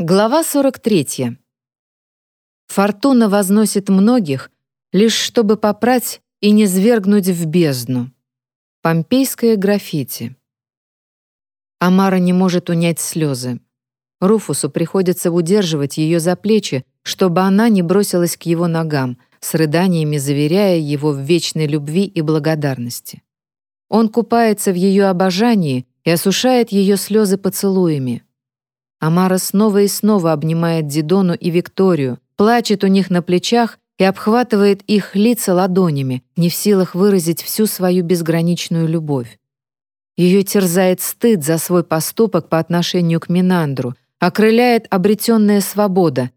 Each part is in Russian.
Глава 43. Фортуна возносит многих, лишь чтобы попрать и не свергнуть в бездну. Помпейское граффити. Амара не может унять слезы. Руфусу приходится удерживать ее за плечи, чтобы она не бросилась к его ногам, с рыданиями заверяя его в вечной любви и благодарности. Он купается в ее обожании и осушает ее слезы поцелуями — Амара снова и снова обнимает Дидону и Викторию, плачет у них на плечах и обхватывает их лица ладонями, не в силах выразить всю свою безграничную любовь. Ее терзает стыд за свой поступок по отношению к Минандру, окрыляет обретенная свобода.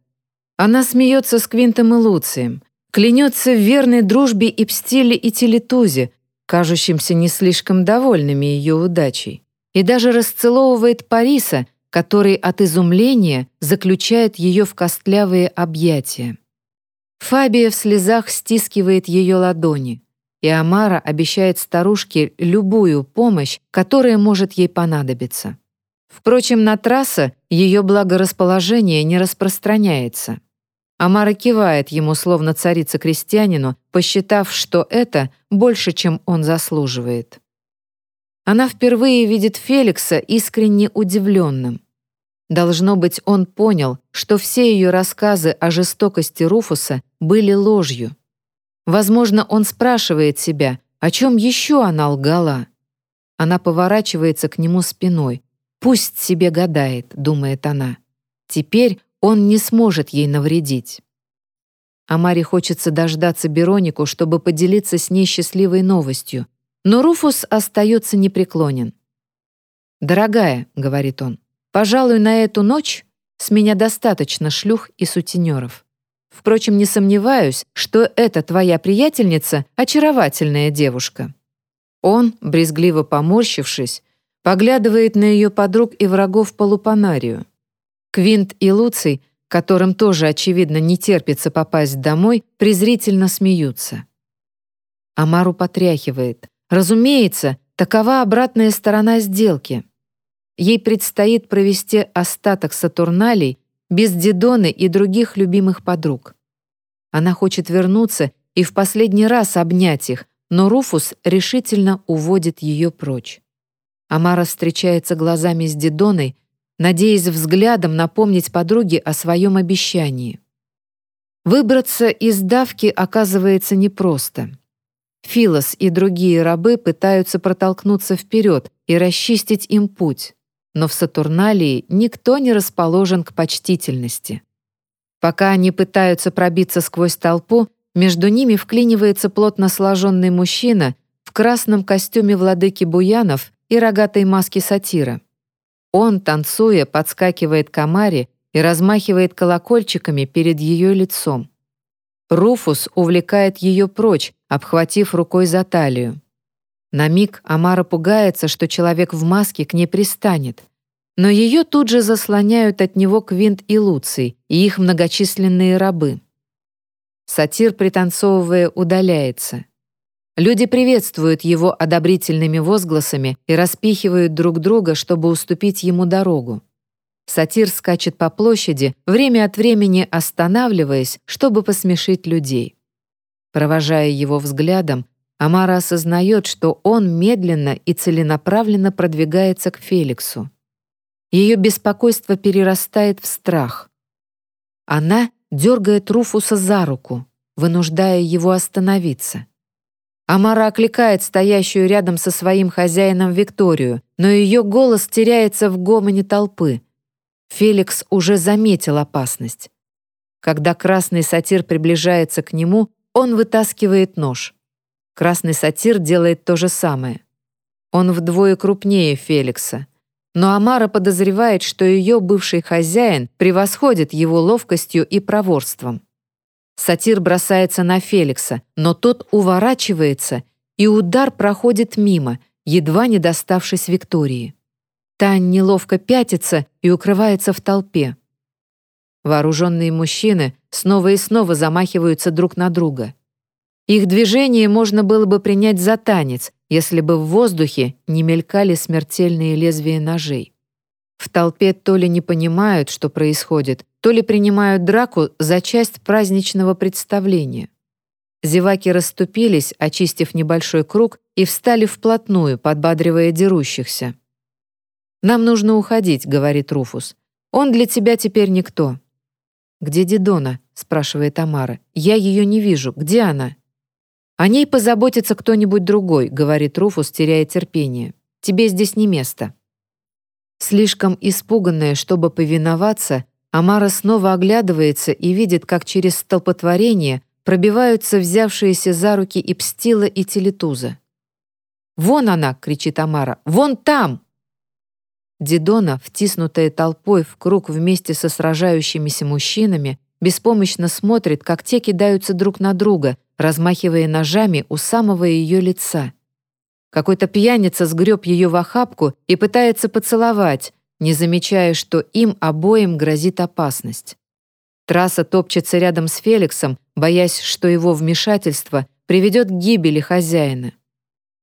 Она смеется с Квинтом и Луцием, клянется в верной дружбе и пстиле и телетузе, кажущимся не слишком довольными ее удачей, и даже расцеловывает Париса, который от изумления заключает ее в костлявые объятия. Фабия в слезах стискивает ее ладони, и Амара обещает старушке любую помощь, которая может ей понадобиться. Впрочем, на трасса ее благорасположение не распространяется. Амара кивает ему, словно царица-крестьянину, посчитав, что это больше, чем он заслуживает. Она впервые видит Феликса искренне удивленным. Должно быть, он понял, что все ее рассказы о жестокости Руфуса были ложью. Возможно, он спрашивает себя, о чем еще она лгала. Она поворачивается к нему спиной. «Пусть себе гадает», — думает она. «Теперь он не сможет ей навредить». А Маре хочется дождаться Беронику, чтобы поделиться с ней счастливой новостью, но Руфус остается непреклонен. «Дорогая», — говорит он, — «пожалуй, на эту ночь с меня достаточно шлюх и сутенеров. Впрочем, не сомневаюсь, что эта твоя приятельница — очаровательная девушка». Он, брезгливо поморщившись, поглядывает на ее подруг и врагов по лупанарию. Квинт и Луций, которым тоже, очевидно, не терпится попасть домой, презрительно смеются. Амару потряхивает. Разумеется, такова обратная сторона сделки. Ей предстоит провести остаток Сатурналей без Дидоны и других любимых подруг. Она хочет вернуться и в последний раз обнять их, но Руфус решительно уводит ее прочь. Амара встречается глазами с Дидоной, надеясь взглядом напомнить подруге о своем обещании. Выбраться из давки оказывается непросто. Филос и другие рабы пытаются протолкнуться вперед и расчистить им путь, но в Сатурналии никто не расположен к почтительности. Пока они пытаются пробиться сквозь толпу, между ними вклинивается плотно сложенный мужчина в красном костюме владыки Буянов и рогатой маске сатира. Он, танцуя, подскакивает к Амаре и размахивает колокольчиками перед ее лицом. Руфус увлекает ее прочь, обхватив рукой за талию. На миг Амара пугается, что человек в маске к ней пристанет. Но ее тут же заслоняют от него Квинт и Луций и их многочисленные рабы. Сатир, пританцовывая, удаляется. Люди приветствуют его одобрительными возгласами и распихивают друг друга, чтобы уступить ему дорогу. Сатир скачет по площади, время от времени останавливаясь, чтобы посмешить людей. Провожая его взглядом, Амара осознает, что он медленно и целенаправленно продвигается к Феликсу. Ее беспокойство перерастает в страх. Она дергает Руфуса за руку, вынуждая его остановиться. Амара окликает стоящую рядом со своим хозяином Викторию, но ее голос теряется в гомоне толпы — Феликс уже заметил опасность. Когда красный сатир приближается к нему, он вытаскивает нож. Красный сатир делает то же самое. Он вдвое крупнее Феликса. Но Амара подозревает, что ее бывший хозяин превосходит его ловкостью и проворством. Сатир бросается на Феликса, но тот уворачивается, и удар проходит мимо, едва не доставшись Виктории. Тань неловко пятится и укрывается в толпе. Вооруженные мужчины снова и снова замахиваются друг на друга. Их движение можно было бы принять за танец, если бы в воздухе не мелькали смертельные лезвия ножей. В толпе то ли не понимают, что происходит, то ли принимают драку за часть праздничного представления. Зеваки расступились, очистив небольшой круг, и встали вплотную, подбадривая дерущихся. «Нам нужно уходить», — говорит Руфус. «Он для тебя теперь никто». «Где Дидона?» — спрашивает Тамара. «Я ее не вижу. Где она?» «О ней позаботится кто-нибудь другой», — говорит Руфус, теряя терпение. «Тебе здесь не место». Слишком испуганная, чтобы повиноваться, Амара снова оглядывается и видит, как через столпотворение пробиваются взявшиеся за руки и Пстила, и Телетуза. «Вон она!» — кричит Амара. «Вон там!» Дидона, втиснутая толпой в круг вместе со сражающимися мужчинами, беспомощно смотрит, как те кидаются друг на друга, размахивая ножами у самого ее лица. Какой-то пьяница сгреб ее в охапку и пытается поцеловать, не замечая, что им обоим грозит опасность. Трасса топчется рядом с Феликсом, боясь, что его вмешательство приведет к гибели хозяина.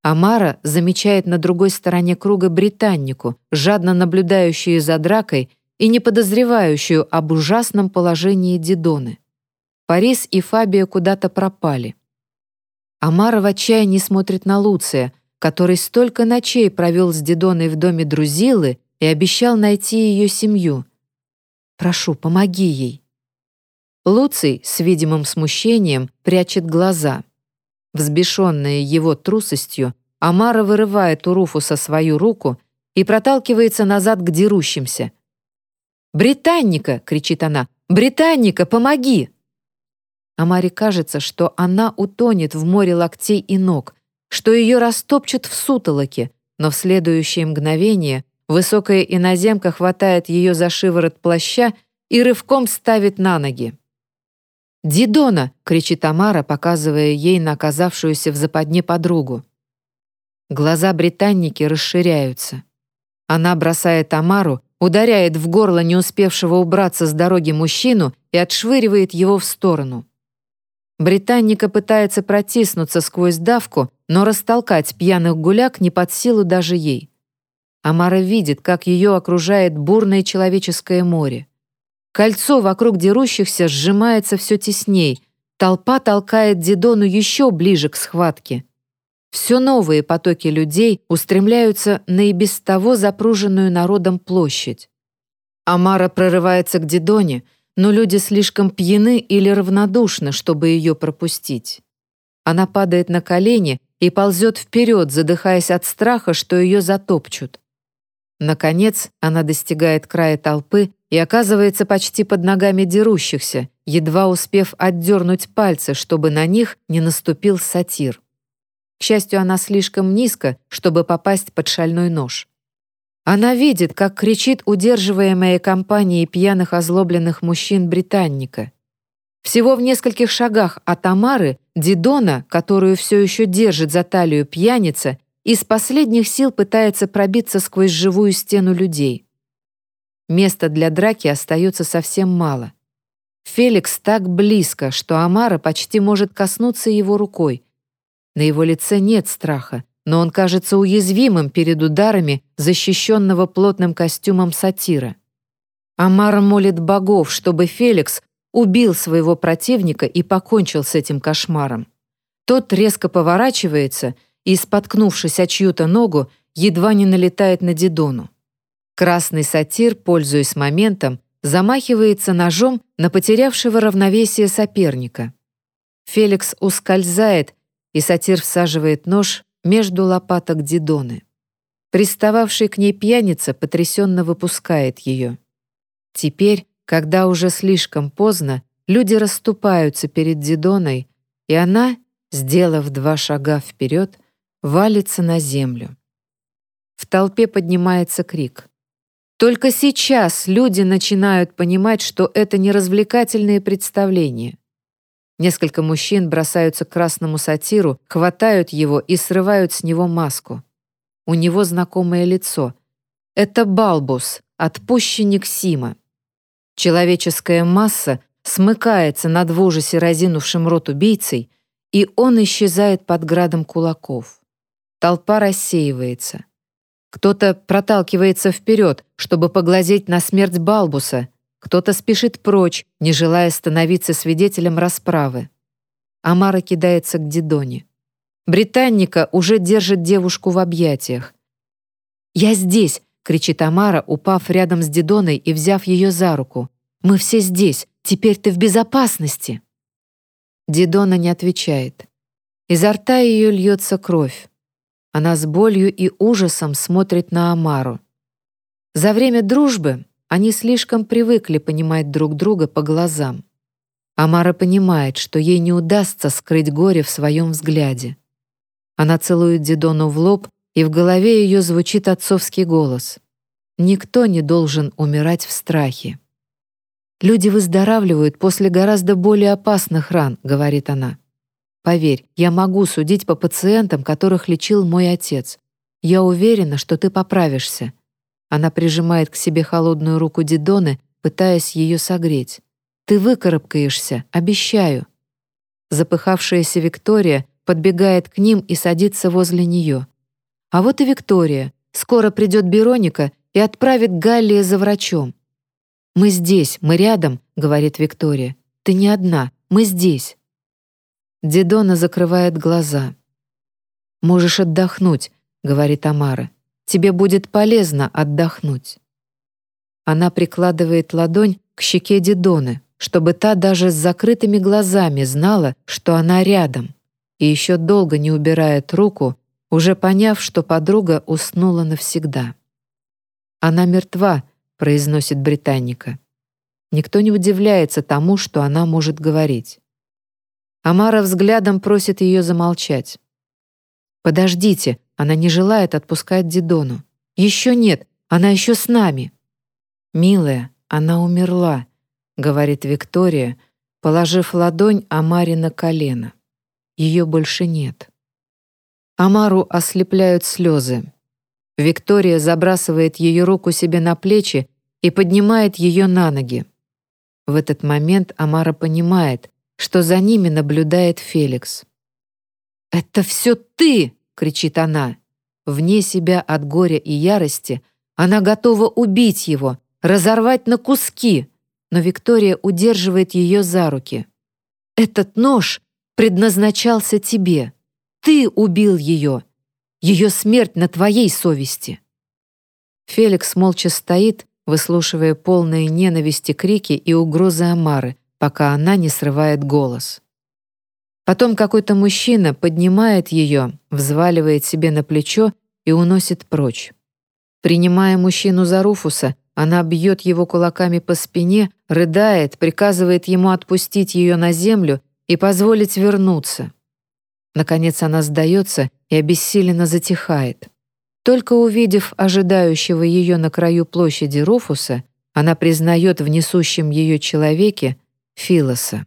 Амара замечает на другой стороне круга британнику, жадно наблюдающую за дракой и не подозревающую об ужасном положении Дидоны. Парис и Фабия куда-то пропали. Амара в отчаянии смотрит на Луция, который столько ночей провел с Дидоной в доме Друзилы и обещал найти ее семью. «Прошу, помоги ей». Луций с видимым смущением прячет глаза. Взбешенная его трусостью, Амара вырывает у Руфуса свою руку и проталкивается назад к дерущимся. «Британника!» — кричит она. «Британника, помоги!» Амаре кажется, что она утонет в море локтей и ног, что ее растопчут в сутолоке, но в следующее мгновение высокая иноземка хватает ее за шиворот плаща и рывком ставит на ноги. «Дидона!» — кричит Амара, показывая ей на оказавшуюся в западне подругу. Глаза британники расширяются. Она бросает Амару, ударяет в горло не успевшего убраться с дороги мужчину и отшвыривает его в сторону. Британника пытается протиснуться сквозь давку, но растолкать пьяных гуляк не под силу даже ей. Амара видит, как ее окружает бурное человеческое море. Кольцо вокруг дерущихся сжимается все тесней. Толпа толкает Дидону еще ближе к схватке. Все новые потоки людей устремляются на и без того запруженную народом площадь. Амара прорывается к Дидоне, но люди слишком пьяны или равнодушны, чтобы ее пропустить. Она падает на колени и ползет вперед, задыхаясь от страха, что ее затопчут. Наконец, она достигает края толпы и оказывается почти под ногами дерущихся, едва успев отдернуть пальцы, чтобы на них не наступил сатир. К счастью, она слишком низко, чтобы попасть под шальной нож. Она видит, как кричит удерживаемая компанией пьяных озлобленных мужчин британника. Всего в нескольких шагах от Амары Дидона, которую все еще держит за талию пьяница, из последних сил пытается пробиться сквозь живую стену людей. Места для драки остается совсем мало. Феликс так близко, что Амара почти может коснуться его рукой. На его лице нет страха, но он кажется уязвимым перед ударами защищенного плотным костюмом сатира. Амара молит богов, чтобы Феликс убил своего противника и покончил с этим кошмаром. Тот резко поворачивается — и, споткнувшись о чью-то ногу, едва не налетает на Дидону. Красный сатир, пользуясь моментом, замахивается ножом на потерявшего равновесие соперника. Феликс ускользает, и сатир всаживает нож между лопаток Дидоны. Пристававший к ней пьяница потрясенно выпускает ее. Теперь, когда уже слишком поздно, люди расступаются перед Дидоной, и она, сделав два шага вперед, валится на землю. В толпе поднимается крик. Только сейчас люди начинают понимать, что это не развлекательные представления. Несколько мужчин бросаются к красному сатиру, хватают его и срывают с него маску. У него знакомое лицо. Это Балбус, отпущенник Сима. Человеческая масса смыкается над в ужасе разинувшим рот убийцей, и он исчезает под градом кулаков. Толпа рассеивается. Кто-то проталкивается вперед, чтобы поглазеть на смерть Балбуса, кто-то спешит прочь, не желая становиться свидетелем расправы. Амара кидается к Дидоне. Британника уже держит девушку в объятиях. «Я здесь!» — кричит Амара, упав рядом с Дидоной и взяв ее за руку. «Мы все здесь! Теперь ты в безопасности!» Дидона не отвечает. Изо рта ее льется кровь. Она с болью и ужасом смотрит на Амару. За время дружбы они слишком привыкли понимать друг друга по глазам. Амара понимает, что ей не удастся скрыть горе в своем взгляде. Она целует Дидону в лоб, и в голове ее звучит отцовский голос. «Никто не должен умирать в страхе». «Люди выздоравливают после гораздо более опасных ран», — говорит она. «Поверь, я могу судить по пациентам, которых лечил мой отец. Я уверена, что ты поправишься». Она прижимает к себе холодную руку Дидоны, пытаясь ее согреть. Ты выкарабкаешься, обещаю». Запыхавшаяся Виктория подбегает к ним и садится возле нее. А вот и Виктория. Скоро придет Бероника и отправит Галлия за врачом. «Мы здесь, мы рядом», — говорит Виктория. «Ты не одна, мы здесь». Дидона закрывает глаза. «Можешь отдохнуть», — говорит Амара. «Тебе будет полезно отдохнуть». Она прикладывает ладонь к щеке Дидоны, чтобы та даже с закрытыми глазами знала, что она рядом, и еще долго не убирает руку, уже поняв, что подруга уснула навсегда. «Она мертва», — произносит британника. Никто не удивляется тому, что она может говорить. Амара взглядом просит ее замолчать. «Подождите, она не желает отпускать Дидону. Еще нет, она еще с нами». «Милая, она умерла», говорит Виктория, положив ладонь Амаре на колено. Ее больше нет. Амару ослепляют слезы. Виктория забрасывает ее руку себе на плечи и поднимает ее на ноги. В этот момент Амара понимает, что за ними наблюдает Феликс. «Это все ты!» — кричит она. Вне себя от горя и ярости она готова убить его, разорвать на куски, но Виктория удерживает ее за руки. «Этот нож предназначался тебе. Ты убил ее. Ее смерть на твоей совести». Феликс молча стоит, выслушивая полные ненависти крики и угрозы Амары, пока она не срывает голос. Потом какой-то мужчина поднимает ее, взваливает себе на плечо и уносит прочь. Принимая мужчину за Руфуса, она бьет его кулаками по спине, рыдает, приказывает ему отпустить ее на землю и позволить вернуться. Наконец она сдается и обессиленно затихает. Только увидев ожидающего ее на краю площади Руфуса, она признает в несущем ее человеке Филоса.